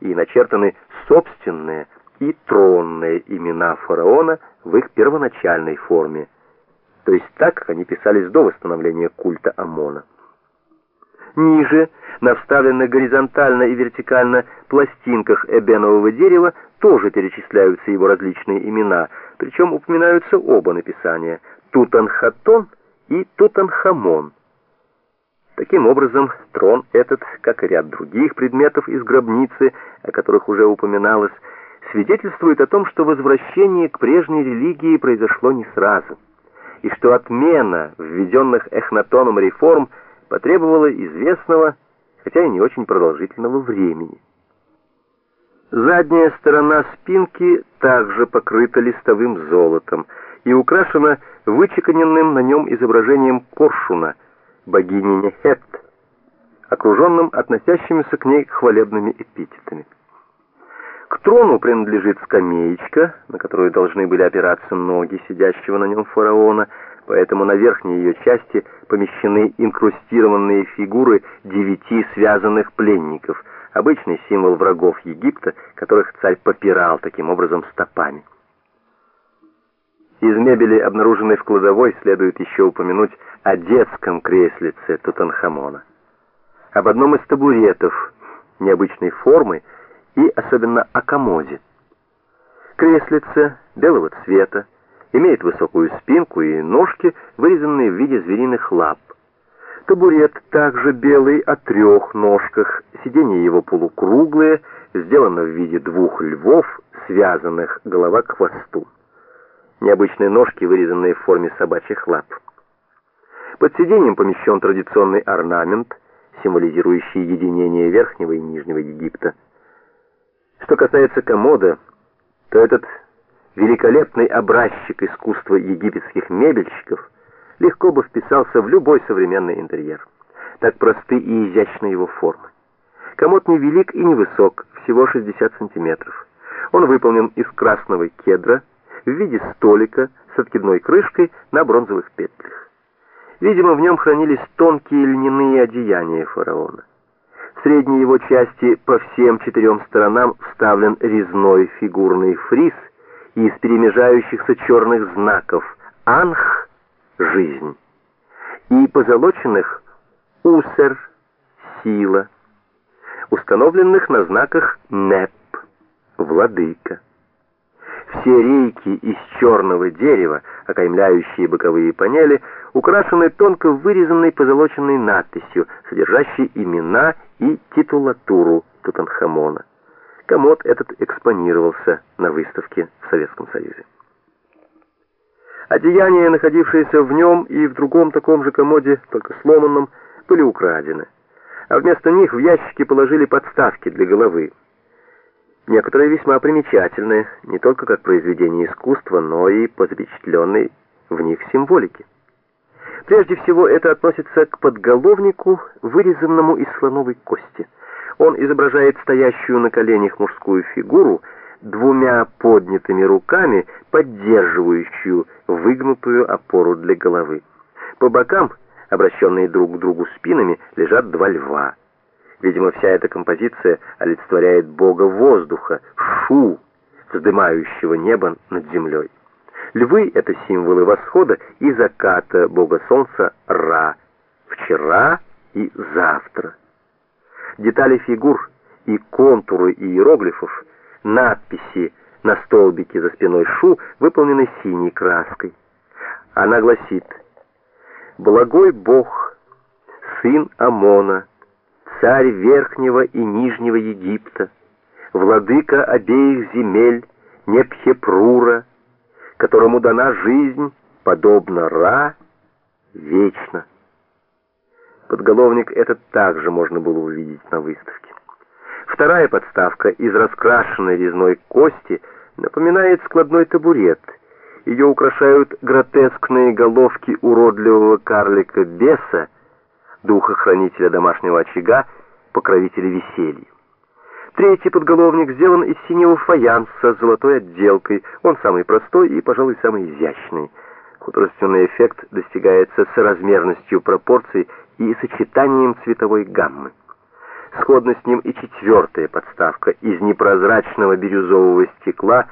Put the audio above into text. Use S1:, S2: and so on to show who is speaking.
S1: и начертаны собственные и тронные имена фараона в их первоначальной форме, то есть так, как они писались до восстановления культа Амона. Ниже, на вставленных горизонтально и вертикально пластинках эбенового дерева, тоже перечисляются его различные имена, причем упоминаются оба написания – Тутанхатон и Тутанхамон. Таким образом, трон этот, как и ряд других предметов из гробницы, о которых уже упоминалось, свидетельствует о том, что возвращение к прежней религии произошло не сразу, и что отмена введенных Эхнатоном реформ – потребовало известного, хотя и не очень продолжительного времени. Задняя сторона спинки также покрыта листовым золотом и украшена вычеканенным на нем изображением коршуна, богини Нехет, окруженным относящимися к ней хвалебными эпитетами. К трону принадлежит скамеечка, на которую должны были опираться ноги сидящего на нем фараона, поэтому на верхней ее части помещены инкрустированные фигуры девяти связанных пленников, обычный символ врагов Египта, которых царь попирал таким образом стопами. Из мебели, обнаруженной в кладовой, следует еще упомянуть о детском креслице Тутанхамона, об одном из табуретов необычной формы и особенно о комоде. Креслице белого цвета, имеет высокую спинку и ножки, вырезанные в виде звериных лап. Табурет также белый о трех ножках, сиденья его полукруглые, сделано в виде двух львов, связанных голова к хвосту. Необычные ножки, вырезанные в форме собачьих лап. Под сиденьем помещен традиционный орнамент, символизирующий единение Верхнего и Нижнего Египта. Что касается комода, то этот великолепный образчик искусства египетских мебельщиков легко бы вписался в любой современный интерьер. Так просты и изящны его формы. Комод не велик и не высок, всего 60 сантиметров. Он выполнен из красного кедра в виде столика с откидной крышкой на бронзовых петлях. Видимо, в нем хранились тонкие льняные одеяния фараона. В средней его части по всем четырем сторонам вставлен резной фигурный фриз – из перемежающихся черных знаков «Анх» — жизнь, и позолоченных «Усер» — сила, установленных на знаках «Неп» — владыка. Все рейки из черного дерева, окаймляющие боковые панели, украшены тонко вырезанной позолоченной надписью, содержащей имена и титулатуру Тутанхамона. Комод этот экспонировался на выставке в Советском Союзе. Одеяния, находившиеся в нем и в другом таком же комоде, только сломанном, были украдены, а вместо них в ящики положили подставки для головы. Некоторые весьма примечательные, не только как произведение искусства, но и по запечатленной в них символике. Прежде всего это относится к подголовнику, вырезанному из слоновой кости – он изображает стоящую на коленях мужскую фигуру, двумя поднятыми руками, поддерживающую выгнутую опору для головы. По бокам, обращенные друг к другу спинами, лежат два льва. Видимо, вся эта композиция олицетворяет бога воздуха, Шу, вздымающего небо над землей. Львы — это символы восхода и заката бога солнца Ра, вчера и завтра детали фигур и контуры иероглифов, надписи на столбике за спиной Шу выполнены синей краской. Она гласит «Благой Бог, сын Амона, царь Верхнего и Нижнего Египта, владыка обеих земель Непхепрура, которому дана жизнь, подобно Ра, вечно». Подголовник этот также можно было увидеть на выставке. Вторая подставка из раскрашенной резной кости напоминает складной табурет. Ее украшают гротескные головки уродливого карлика-беса, духа-хранителя домашнего очага, покровителя веселья. Третий подголовник сделан из синего фаянса с золотой отделкой. Он самый простой и, пожалуй, самый изящный. Художественный эффект достигается соразмерностью пропорций и сочетанием цветовой гаммы. Сходна с ним и четвертая подставка из непрозрачного бирюзового стекла